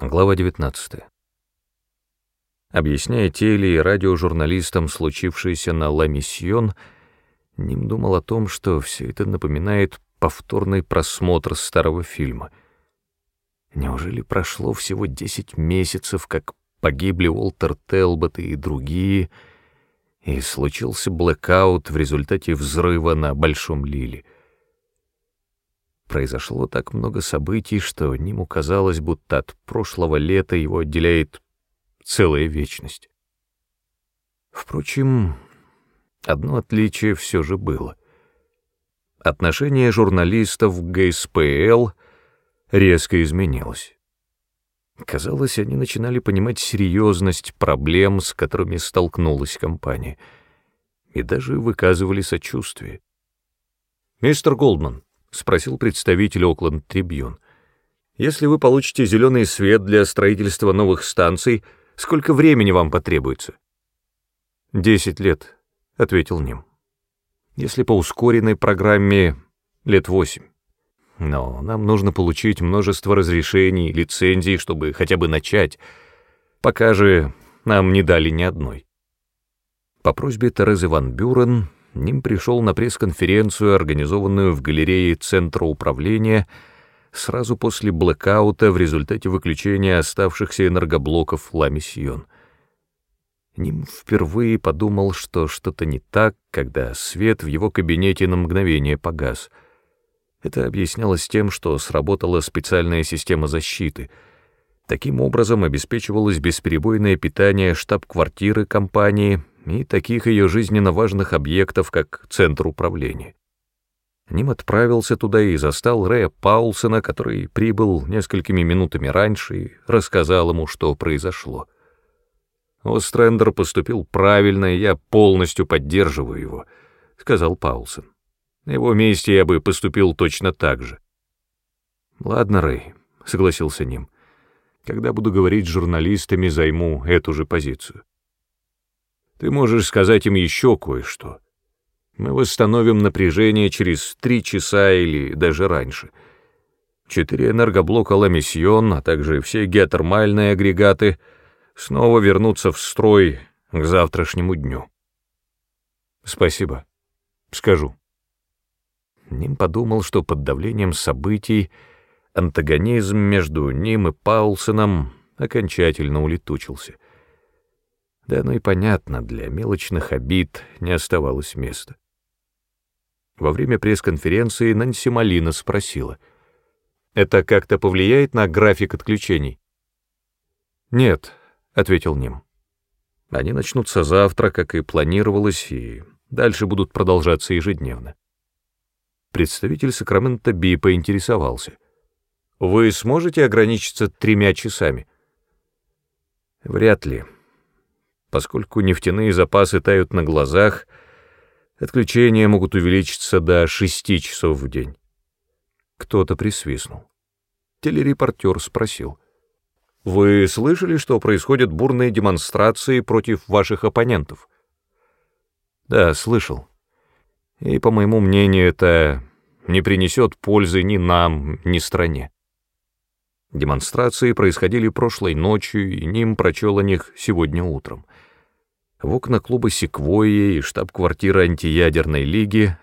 Глава 19. Объясняя теле- и радиожурналистам случившееся на Ла Миссион, Ним думал о том, что все это напоминает повторный просмотр старого фильма. Неужели прошло всего 10 месяцев, как погибли Уолтер Телбот и другие, и случился блэкаут в результате взрыва на Большом Лиле? Произошло так много событий, что Ниму казалось, будто от прошлого лета его отделяет целая вечность. Впрочем, одно отличие все же было. Отношение журналистов к ГСПЛ резко изменилось. Казалось, они начинали понимать серьезность проблем, с которыми столкнулась компания, и даже выказывали сочувствие. «Мистер Голдман», — спросил представитель Окленд Трибьюн. «Если вы получите зеленый свет для строительства новых станций, сколько времени вам потребуется?» «Десять лет», — ответил Ним. «Если по ускоренной программе, лет восемь. Но нам нужно получить множество разрешений, лицензий, чтобы хотя бы начать. Пока же нам не дали ни одной». По просьбе Терезы Ван Бюрен Ним пришел на пресс-конференцию, организованную в галерее Центра управления, сразу после блэкаута в результате выключения оставшихся энергоблоков Ла-Миссион. Ним впервые подумал, что что-то не так, когда свет в его кабинете на мгновение погас. Это объяснялось тем, что сработала специальная система защиты. Таким образом обеспечивалось бесперебойное питание штаб-квартиры компании — и таких ее жизненно важных объектов, как Центр управления. Ним отправился туда и застал Рэя Паулсона, который прибыл несколькими минутами раньше и рассказал ему, что произошло. «Острендер поступил правильно, и я полностью поддерживаю его», — сказал Паулсон. «На его месте я бы поступил точно так же». «Ладно, Рэй», — согласился Ним. «Когда буду говорить с журналистами, займу эту же позицию». Ты можешь сказать им еще кое-что. Мы восстановим напряжение через три часа или даже раньше. Четыре энергоблока Ламиссион, а также все геотермальные агрегаты снова вернутся в строй к завтрашнему дню. Спасибо. Скажу. Ним подумал, что под давлением событий антагонизм между ним и Паулсоном окончательно улетучился. Да ну и понятно, для мелочных обид не оставалось места. Во время пресс-конференции Нанси Малина спросила, «Это как-то повлияет на график отключений?» «Нет», — ответил Ним. «Они начнутся завтра, как и планировалось, и дальше будут продолжаться ежедневно». Представитель Сакрамента Би поинтересовался, «Вы сможете ограничиться тремя часами?» «Вряд ли», Поскольку нефтяные запасы тают на глазах, отключения могут увеличиться до шести часов в день. Кто-то присвистнул. Телерепортер спросил. «Вы слышали, что происходят бурные демонстрации против ваших оппонентов?» «Да, слышал. И, по моему мнению, это не принесет пользы ни нам, ни стране. Демонстрации происходили прошлой ночью, и Ним прочел о них сегодня утром. В окна клуба «Секвойи» и штаб-квартиры антиядерной лиги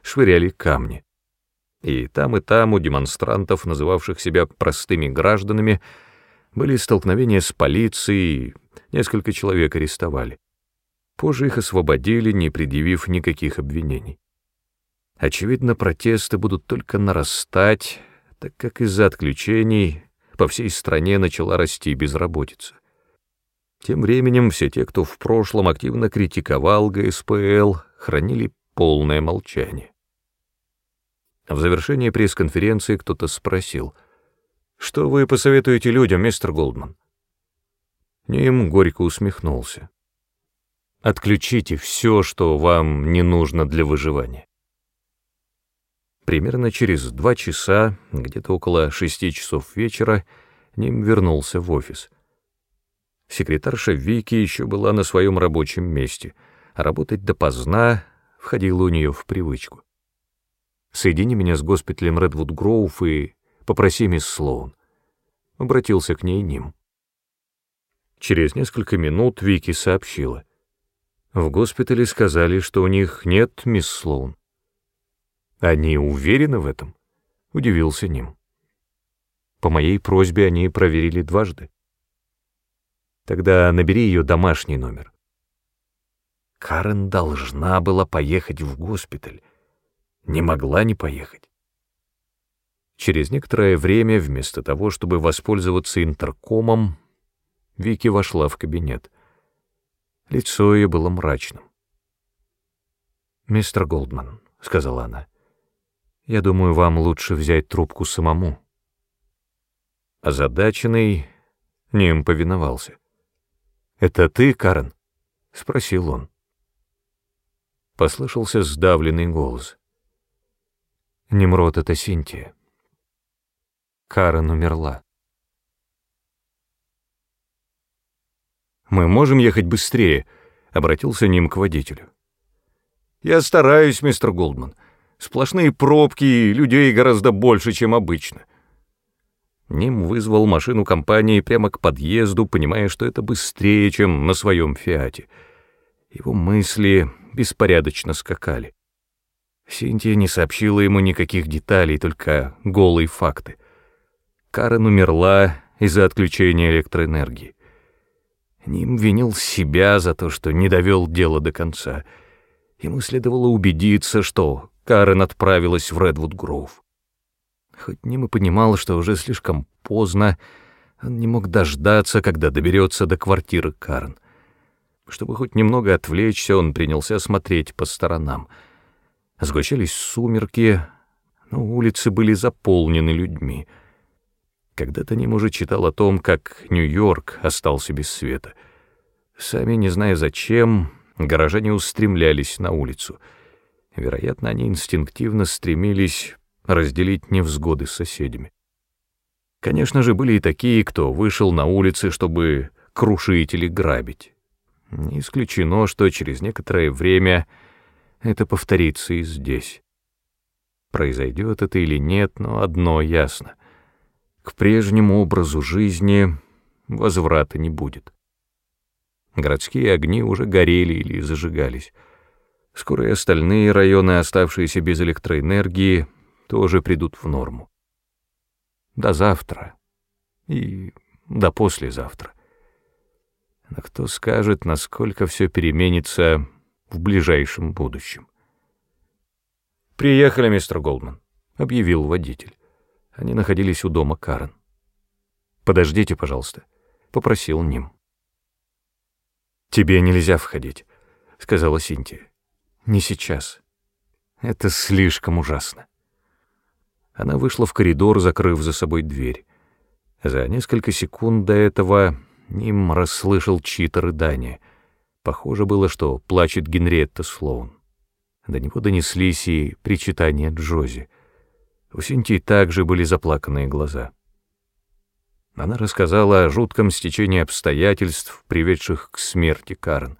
швыряли камни. И там, и там у демонстрантов, называвших себя простыми гражданами, были столкновения с полицией, несколько человек арестовали. Позже их освободили, не предъявив никаких обвинений. Очевидно, протесты будут только нарастать, так как из-за отключений по всей стране начала расти безработица. Тем временем все те, кто в прошлом активно критиковал ГСПЛ, хранили полное молчание. В завершении пресс-конференции кто-то спросил, «Что вы посоветуете людям, мистер Голдман?» Ним горько усмехнулся. «Отключите все, что вам не нужно для выживания». Примерно через два часа, где-то около шести часов вечера, Ним вернулся в офис. Секретарша Вики еще была на своем рабочем месте, а работать допоздна входило у нее в привычку. «Соедини меня с госпиталем Редвуд Гроув и попроси мисс Слоун». — обратился к ней Ним. Через несколько минут Вики сообщила. В госпитале сказали, что у них нет мисс Слоун. Они уверены в этом? Удивился Ним. По моей просьбе они проверили дважды. Тогда набери ее домашний номер. Карен должна была поехать в госпиталь. Не могла не поехать. Через некоторое время, вместо того, чтобы воспользоваться интеркомом, Вики вошла в кабинет. Лицо ее было мрачным. «Мистер Голдман», — сказала она, — «я думаю, вам лучше взять трубку самому». Озадаченный Ним повиновался. «Это ты, Карен?» — спросил он. Послышался сдавленный голос. «Немрод — это Синтия». Карен умерла. «Мы можем ехать быстрее?» — обратился Ним к водителю. «Я стараюсь, мистер Голдман. Сплошные пробки, и людей гораздо больше, чем обычно». Ним вызвал машину компании прямо к подъезду, понимая, что это быстрее, чем на своем «Фиате». Его мысли беспорядочно скакали. Синтия не сообщила ему никаких деталей, только голые факты. Карен умерла из-за отключения электроэнергии. Ним винил себя за то, что не довел дело до конца. Ему следовало убедиться, что Карен отправилась в Редвуд Гроув. Хоть Ним и понимал, что уже слишком поздно, он не мог дождаться, когда доберется до квартиры Карен. Чтобы хоть немного отвлечься, он принялся смотреть по сторонам. Сгущались сумерки, но улицы были заполнены людьми — когда-то Ним уже читал о том, как Нью-Йорк остался без света. Сами не зная зачем, горожане устремлялись на улицу. Вероятно, они инстинктивно стремились разделить невзгоды с соседями. Конечно же, были и такие, кто вышел на улицы, чтобы крушить или грабить. Не исключено, что через некоторое время это повторится и здесь. Произойдет это или нет, но одно ясно — к прежнему образу жизни возврата не будет. Городские огни уже горели или зажигались. Скоро и остальные районы, оставшиеся без электроэнергии, тоже придут в норму. До завтра и до послезавтра. Но кто скажет, насколько все переменится в ближайшем будущем. «Приехали, мистер Голдман», — объявил водитель. Они находились у дома Карен. «Подождите, пожалуйста», — попросил Ним. «Тебе нельзя входить», — сказала Синтия. «Не сейчас. Это слишком ужасно». Она вышла в коридор, закрыв за собой дверь. За несколько секунд до этого Ним расслышал чьи-то рыдания. Похоже было, что плачет Генриетта Слоун. До него донеслись и причитания Джози. У Синтии также были заплаканные глаза. Она рассказала о жутком стечении обстоятельств, приведших к смерти Карн.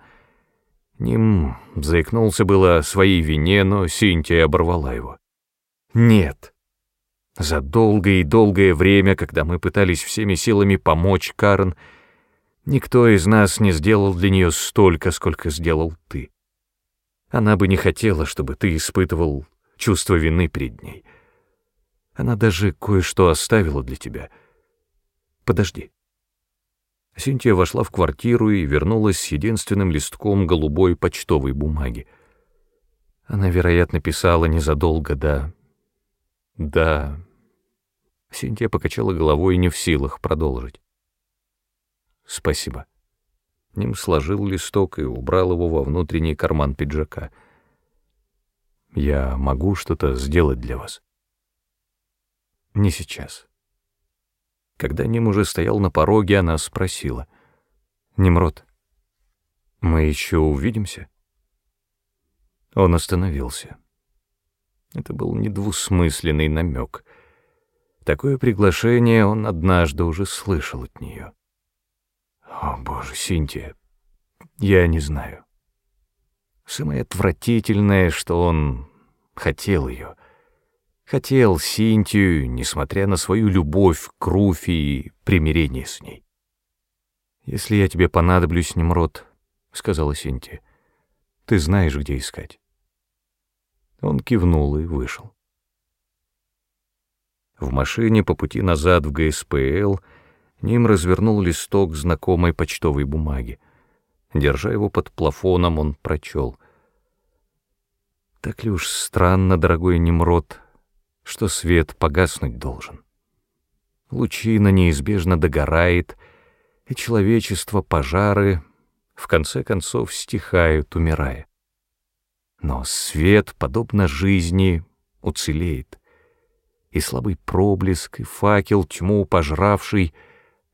Ним заикнулся было о своей вине, но Синтия оборвала его. «Нет. За долгое и долгое время, когда мы пытались всеми силами помочь Карн, никто из нас не сделал для нее столько, сколько сделал ты. Она бы не хотела, чтобы ты испытывал чувство вины перед ней». Она даже кое-что оставила для тебя. Подожди». Синтия вошла в квартиру и вернулась с единственным листком голубой почтовой бумаги. Она, вероятно, писала незадолго до... Да... Синтия покачала головой, не в силах продолжить. «Спасибо». Ним сложил листок и убрал его во внутренний карман пиджака. «Я могу что-то сделать для вас?» Не сейчас. Когда Ним уже стоял на пороге, она спросила. «Немрод, мы еще увидимся?» Он остановился. Это был недвусмысленный намек. Такое приглашение он однажды уже слышал от нее. О, боже, Синтия, я не знаю. Самое отвратительное, что он хотел ее — Хотел Синтию, несмотря на свою любовь к Руфи и примирение с ней. «Если я тебе понадоблюсь, Немрод», — сказала Синтия, — «ты знаешь, где искать». Он кивнул и вышел. В машине по пути назад в ГСПЛ Ним развернул листок знакомой почтовой бумаги. Держа его под плафоном, он прочел. «Так ли уж странно, дорогой Немрод, что свет погаснуть должен? Лучина неизбежно догорает, и человечество пожары в конце концов стихают, умирая. Но свет, подобно жизни, уцелеет, и слабый проблеск, и факел, тьму пожравший,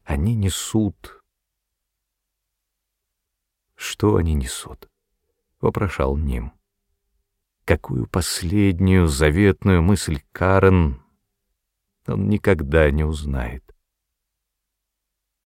они несут. Что они несут? — вопрошал Ним. Какую последнюю заветную мысль Карен он никогда не узнает.